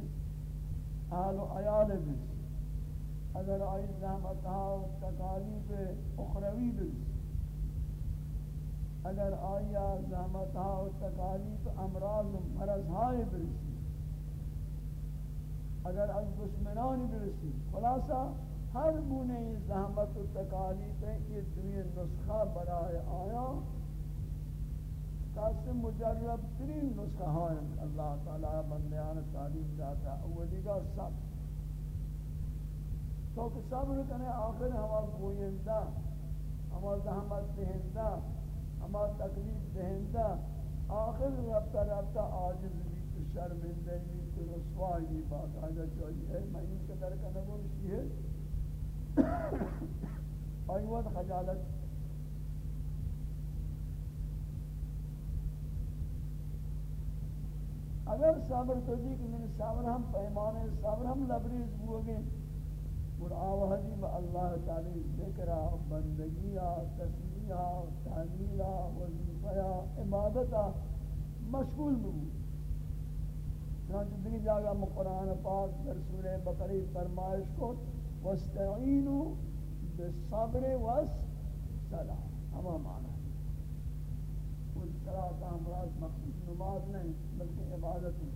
اہل و عیال برسی اگر آئی زحمت تکالیف اخروی برسی اگر آیا زحمت ها و تکالیف امراض و مرض ہائے برسی، اگر از دشمنانی برسی خلاصا ہر گونے زحمت و تکالیف ہے یہ دوی نسخہ برائے آیا کاس مجرب ترین نسخہ ہیں۔ اللہ تعالی بندیان تعلیم داتا اولی کا صبر تو کہ صبر کنے آخر ہما گویندہ ہما زحمت دہندہ ہما تکلیف دہندہ، آخر رفتہ رفتہ آجز بھی شرمندہ بھی کہ رسوائی بھی بات آجا چاہیے میں ان کے در کا نظر اسی ہے۔ آئی خجالت۔ اگر صبر تو جی کہ میں صبر ہم پیمانے، صبر ہم لبریز ہوگے اور آوہدی با اللہ تعالی ذکرہ بندگیہ تسلیم تسمیہ تحلیلہ وظیفہ عبادتہ مشغول بود چنانچہ دیکھ جاگا قرآن پاک در سورہ بقری فرمائش کو وَاسْتَعِينُوا بِالصَّبْرِ وَالسَّلَامِ ہما ہاں معنی ہے۔ اس طرح کا امراض مخصوص نماز نہیں، بلکہ عبادت ہے۔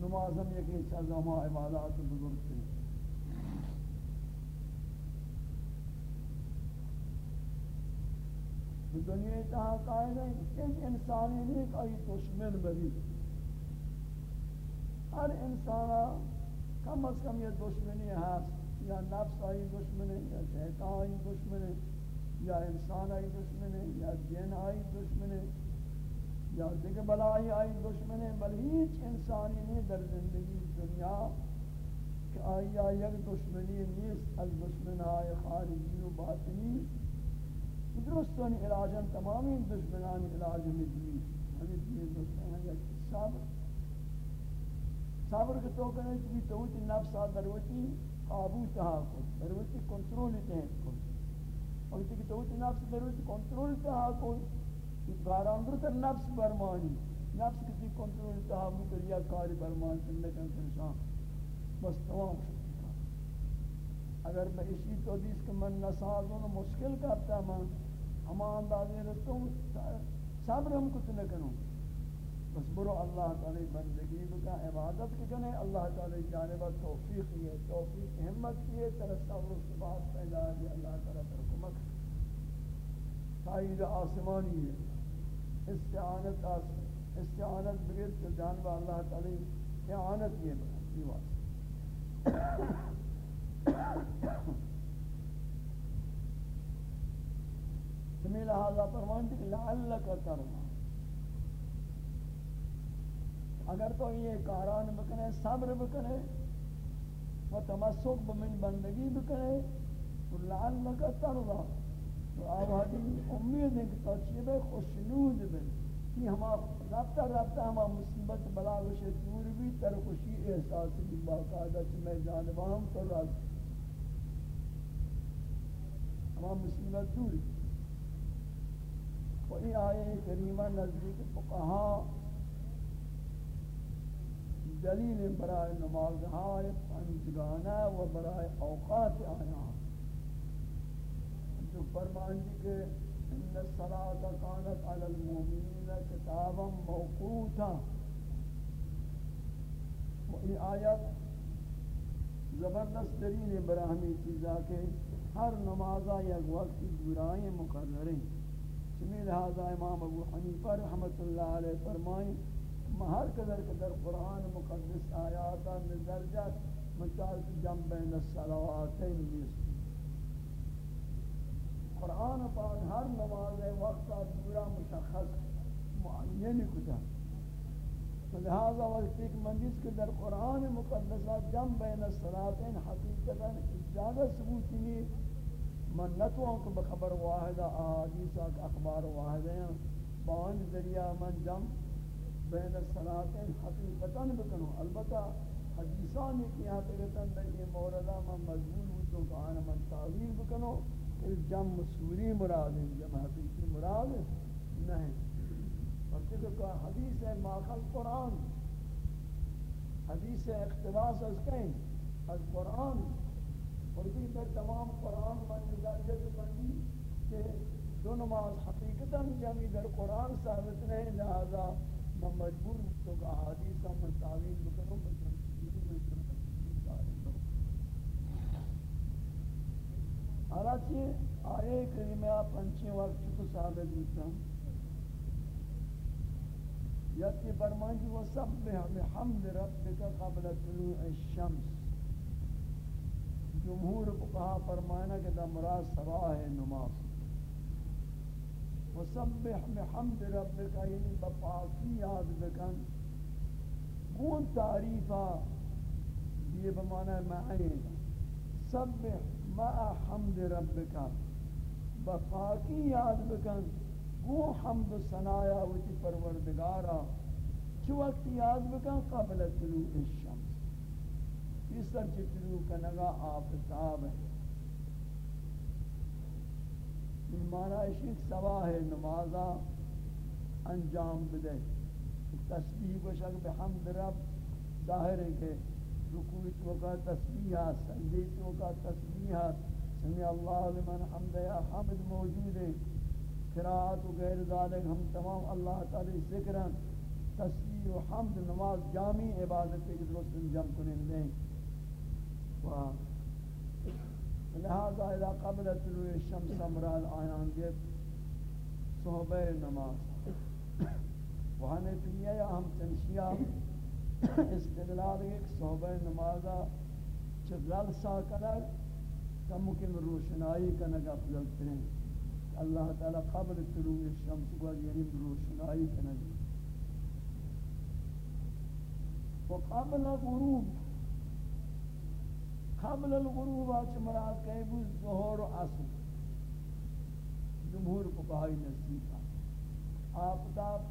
نماز ہم یکی چیز ہما ہاں عبادات بزرگ سے دنیا اتحا قائد ہے ایک انسانی نہیں کہ یہ دشمن بری ہر انسان کم از کم یہ دشمنی ہے یا نفس آئی دشمن ہے یا شیطان آئی دشمن ہے یا انسان آئی دشمن ہے یا جن آئی دشمن ہے یا دیکھ بلائی آئی دشمن ہے بل ہیچ انسانی نہیں در زندگی دنیا کہ آئی یا یک دشمنی نیست، از دشمن آئی خارجی و باطنی۔ درستانی علاجن تمامی دشمنانی علاج میں دی ہمیں دیئے دشمن ہے یا صبر صبر کے تو کنے کہ تو نفس دروتی قابو تھا کو، دروتی کنٹرول تے کو۔ اور تی تو نفس دروتی کنٹرول تھا کو کہ بار اندر تر نفس برمانی، نفس کی کنٹرول تھا مو کریا کار برمان سن کن انسان بس تمام اگر میں اسی تو دیس کہ من نسازوں مشکل کرتا من ہمان اندازے رتوں صبر ہم کچھ نہ کروں۔ بس برو اللہ تعالی بندگی بکا عبادت کے کنے اللہ تعالی جانب توفیق یہ توفیق ہمت کیے ترسا و ثبات پیدا ہے، اللہ تعالی پر کمک تائید آسمانی ہے۔ استعانت استعانت بغیر تو جانب اللہ تعالی اعانت یہ بکا یہ واسطہ تمہیں لہذا فرمان کہ لعلک ترمان اگر تو یہ کاران بکنے، صبر بکنے و تمسک بمن بندگی بکنے، تو لعلک ترضا تو آوازی امید ہے کہ تاچیبہ خوشنود بن یہ ہما رابطہ رابطہ ہما مصیبت بلا وشے دور بھی، تر خوشی، احساس بھی، باقاعدہ چھ میں جانبا ہم تو راز ہما مصیبت دور۔ بھی و یہ آئے کریمہ نزدیک فقہا دلیل برائے نماز ہائے، پنجگانہ و برائے اوقات آیا۔ جو فرمان جی کہ ان الصلاة كانت على المؤمنين كتابا موقوتا۔ و این آیت زبردست درین براہمی چیزا کہ ہر نمازہ یک وقت دورائیں مقرریں۔ چمی لہذا امام ابو حنیفہ رحمت اللہ علیہ فرمائیں ہر قدر قدر قرآن مقدس آیاتا نظر مچار کی جنب بین الصلواتین نیست قرآن پاک ہر نماز وقت پورا مشخص معین کتا لہذا وقت ایک منجز کے در قرآن مقدسہ جم بین الصلاتین حقیقتا زیادہ ثبوتی نہیں من نتوان کو بخبر واحدہ احادیثہ اخبار واحدہ ہیں. پانچ ذریعہ من جم بین الصلاتین حقیقتا بکنو. البتہ حدیثان کی حقیقتا در یہ موردہ ہاں من مضمون ہوں تو کہ آنا من تعویل بکنو. جم سوری مراد ہے جم حقیقی مراد نہیں. پرچہ کہ حدیث ہے ماخل قرآن، حدیث اقتباس از کہیں؟ از قرآن. اور بھی پر تمام قرآن من نظریت بندی کہ دو نماز حقیقتا جمعی در قرآن ثابت نہیں، لہذا میں مجبور تو کہ حدیث من تعویل بکنوں حالانکہ آئے کریمہ پنچیں وقت کو ثابت ہوتا یکی فرمان جو سبح بحمد ربک قبل طلوع الشمس۔ جمہور فقہا فرمانا کہ دا مراد صباح ہے۔ نماز وسبح بحمد ربک یعنی بپاکی یاد بکن۔ کون تعریفہ؟ یہ بمانا معین سبح مع حمد ربک بفاقی یاد بکن۔ گو حمد و سنایا وچی پروردگارا؟ چو وقت یاد بکن؟ قبل طلوع الشمس۔ یہ سر چی کنگا آفتاب ہے۔ یہ معنی اشیق سواہ نمازا انجام بدے تسبیح کو شک بحمد رب ظاہر ہے کہ رکوع تو کا تسبیح ہے سجدے تو کا تسبیح ہے۔ سمی اللہ لمن حمد یا حمد موجود ہے۔ قرات و غیر ذالک ہم تمام اللہ تعالی ذکر تسبیح و حمد، نماز جامع عبادت کے درست انجام کریں دیں لہذا الى قبل طلوع الشمس مراد آیان گیت صحبہ نماز وہاں پیئے ہم چنشیہ استدلال ایک صحبہ نمازہ چگل سا کنر کم ممکن روشنائی کنگ افضل ترین اللہ تعالی قبل طلوع الشمس کو یعنی روشنائی کنگ وقبل غروب قبل الغروب آچ مراد کہے بود ظہور و عصر۔ جمہور کو بہائی نزدیک آفتاب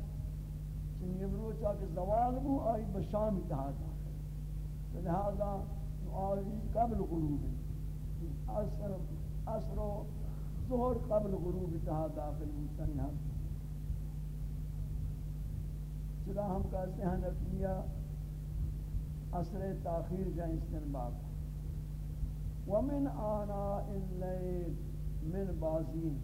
چنی بروچا کہ زوال بو آئی بشامی بشام اتحاد لہذا آئی قبل غروب۔ اثر اثر و ظہر قبل غروب اتحاد داخل مستنی ہم چلا ہم کہتے ہیں نفیہ اثر تاخیر جائیں استنباب ومن آناء اللیل من بازین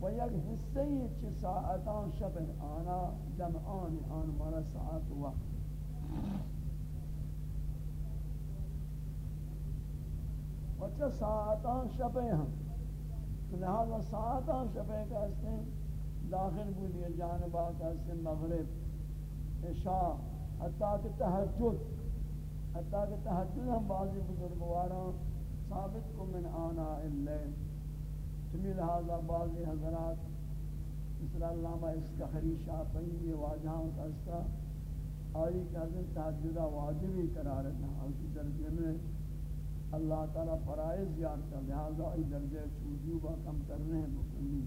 و یک حصہ چھ ساعتان شب آنا جمعان آن مانا ساعت وقت و چھ ساعتان شب ہم لہذا ساعتان شب کا اس داخل بودی جانبا کا اس مغرب، عشاء، حتیٰ کہ تحجد، حتیٰ کہ تحجد ہم بعضی بزرگواران ثابت کو من آنا اللیل۔ چمی لہذا بعضی حضرات مثل علامہ اسکخری شاپئی یہ واجہاں کا آئی کہ حضرت تحجدہ واجبی قرار ہے اسی درجے میں اللہ تعالیٰ فرائض زیادتا لہذا ای درجہ چوجوبہ کم کرنے ہیں بکلی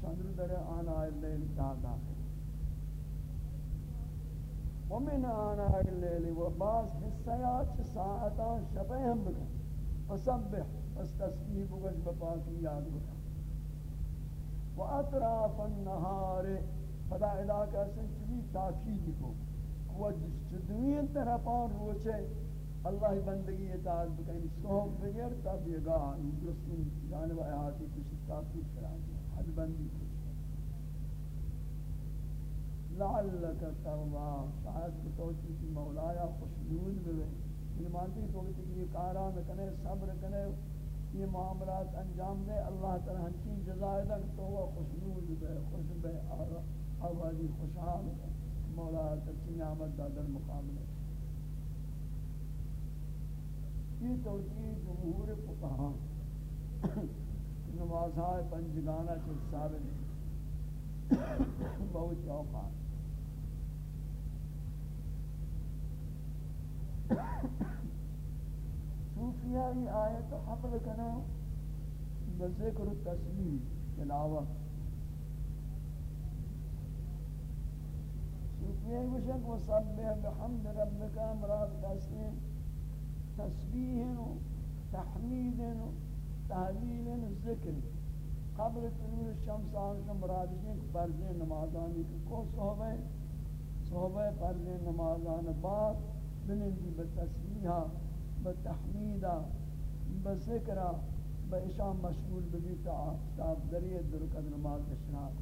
شندر در آنا اللیل تا داخل۔ ومن آنا اللیل، و بعض حصیات ساعتان شبہ ہم بکن۔ فسبح، پس تسبیح بگش بپاکی یاد بکن و اطراف النهار فدا علاقہ سے چلی تاکید کو وہ جس دوین طرفان روچے، اللہ بندگی اطاعت بکنی صحب بغیر تب یہ گاہ درستین جانب آیاتی کچھ تاکید کرا دیا. حد بندی کچھ لعلک تغوا شاید بتوچی کی مولایا خوشنود بوے یہ مانتی تو کہ یہ کاران کنے صبر کنے یہ معاملات انجام دے، اللہ تعالی ہنچین جزائے تک تو وہ خوشنود بے خوش بے آوازی خوشحال مولا تچی نعمت دادر مقابلے یہ توجیہ جمہور فقہاں نماز ہے پنجگانہ کے ثابت بہت اوقات صوفیہ یہ آیت حمل کنا بذکر التسبیح تلاوت۔ صوفیہ یہ گوشن کو سبح بحمد ربک مراد تسلیم تسبیح و تحمید و تحلیل و ذکر۔ قبل طلوع الشمس آنشان مرادشیں کہ فرض نمازانی کو صحبہ صحبہ فرض نمازان بعد بنندی بتسبیحا بتحمیدا بذکرہ بإشام مشغول ببیتا آفتاب دریئے درکت نماز اشراق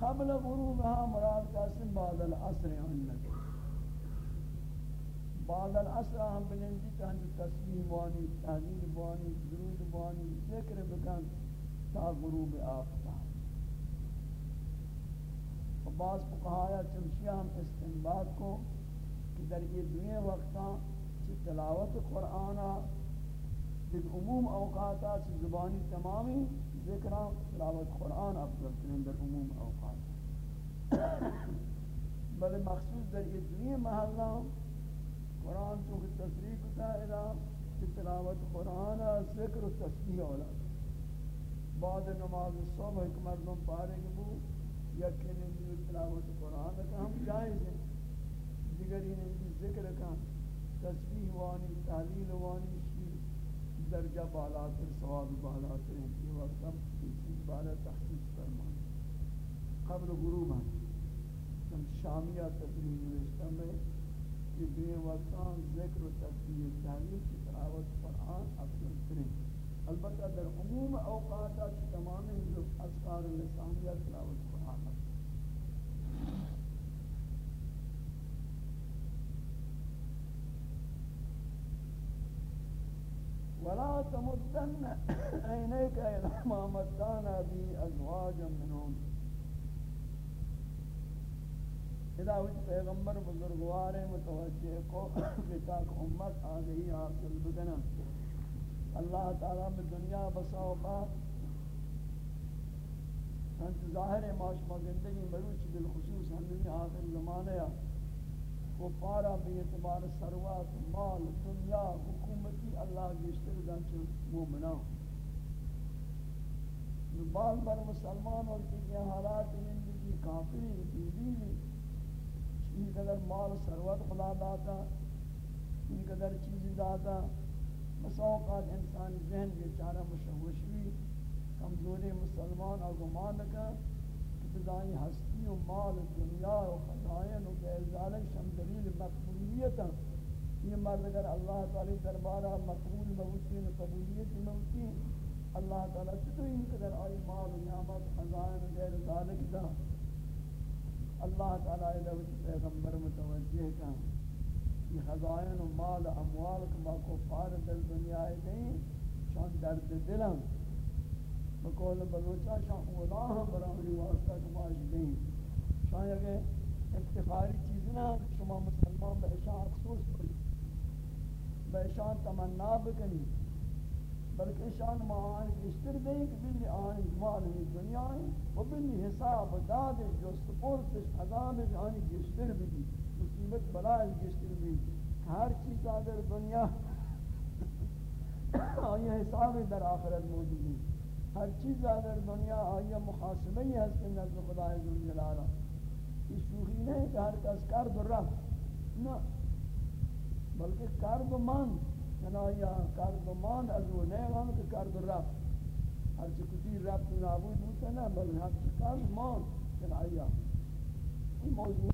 قبل غروبها مراد قاسم بعد العصر عنك بعد العصر ہم بلندی تہن تسبیح بانی تحلیل بانی، درود بانی، ذکر بکن تا غروب آفتاب۔ بعض فقہایا چمشیہ ہم استنباد کو کہ در یہ دنیا وقتا چی تلاوت قرآن بالعموم اوقاتا چی زبانی تمامی ذکرہ تلاوت قرآن افضل ترین در عموم اوقات بل مخصوص در یہ دنیا محلہ قرآن تو تصریح کتا ہے تلاوت قرآن ذکر و تسبیح اولا بعد نماز صبح ایک مردم پارے کہ وہ یقین اندی تلاوت قرآن کا ہم جائز ہیں۔ دیگر اندی ذکر کا تسبیح وانی تحلیل وانی، شیر، درجہ بالاتر ثواب بالاتر ہیں۔ یہ وقت ہم چیز بالا تحقیق فرمائیں۔ قبل غروب ہیں۔ ہم شامیہ تقریر نوشتہ میں کہ بے وقتان ذکر و تسبیح تحلیل کی تلاوت قرآن افضل ترین البتہ در عموم اوقات تمام اذکار لسانیہ تلاوت قرآن ولا تمدن عينيك إلى ما متعنا به أزواجا منهم. اذا ہدایت پیغمبر بزرگوار متوجہ کو کہ تاک امت آگئی حاصل بدنا. اللہ تعالیٰ میں دنیا بساوقا انت ظاہر معاشمہ زندگی مروچ بالخصوص ہم ہمیں آخر زمانے آخر کو پارا بے اعتبار سروات مال، دنیا، حکومتی اللہ گشتر دنچ مومنان. بعض بر مسلمان اور کی حالات زندگی کافری، بیوی این قدر مال ثروت خدا داتا این قدر چیزی داتا، مساوقات انسان ذہن بیچارہ مشوش بھی، کمزوری مسلمان اور گمان کا ابتدائی ہستی و مال و دنیا و خزائن و غیر ذالک شم دلیل مقبولیت یہ مرد اگر اللہ تعالی دربارہ مقبول موتی و قبولیت موتی اللہ تعالی تو ان قدر آئی مال و نعمت، خزائن و غیر ذالک دا اللہ تعالی علیہ پیغمبر متوجہ کا یہ خزائن و مال، اموال کما کفار دل دنیا گئی شان درد دلم بقول بلوچا شان اولا ہاں، ہم برامری واسطہ کماش گئی شان اگر افتخاری چیز نہ، شما مسلمان بے شان افسوس کنی۔ بے شان تمنا بکنی۔ بلکہ شان مان اشتر دیں کہ بلی آن مال میں دنیا ہے وہ بلی حساب داد جو سپورت عذاب آنی گشتر بھی مصیبت بلا گشتر بھی ہر چیز در دنیا۔ آئی حساب در آخرت موجود ہے۔ ہر چیز در دنیا آئی محاسبہ ہی ہے کہ نزد خدا ذوالجلالہ یہ شوخی نہیں کہ ہر کس کرد و رفت، نہ، بلکہ کرد و مان چنا یا کرد و مان از وہ نہیں ہم کہ کرد و رفت۔ ہر چی کتی رفت نابود ہوتا نا بلکہ ہر چی کرد مان چنا یا یہ موضوع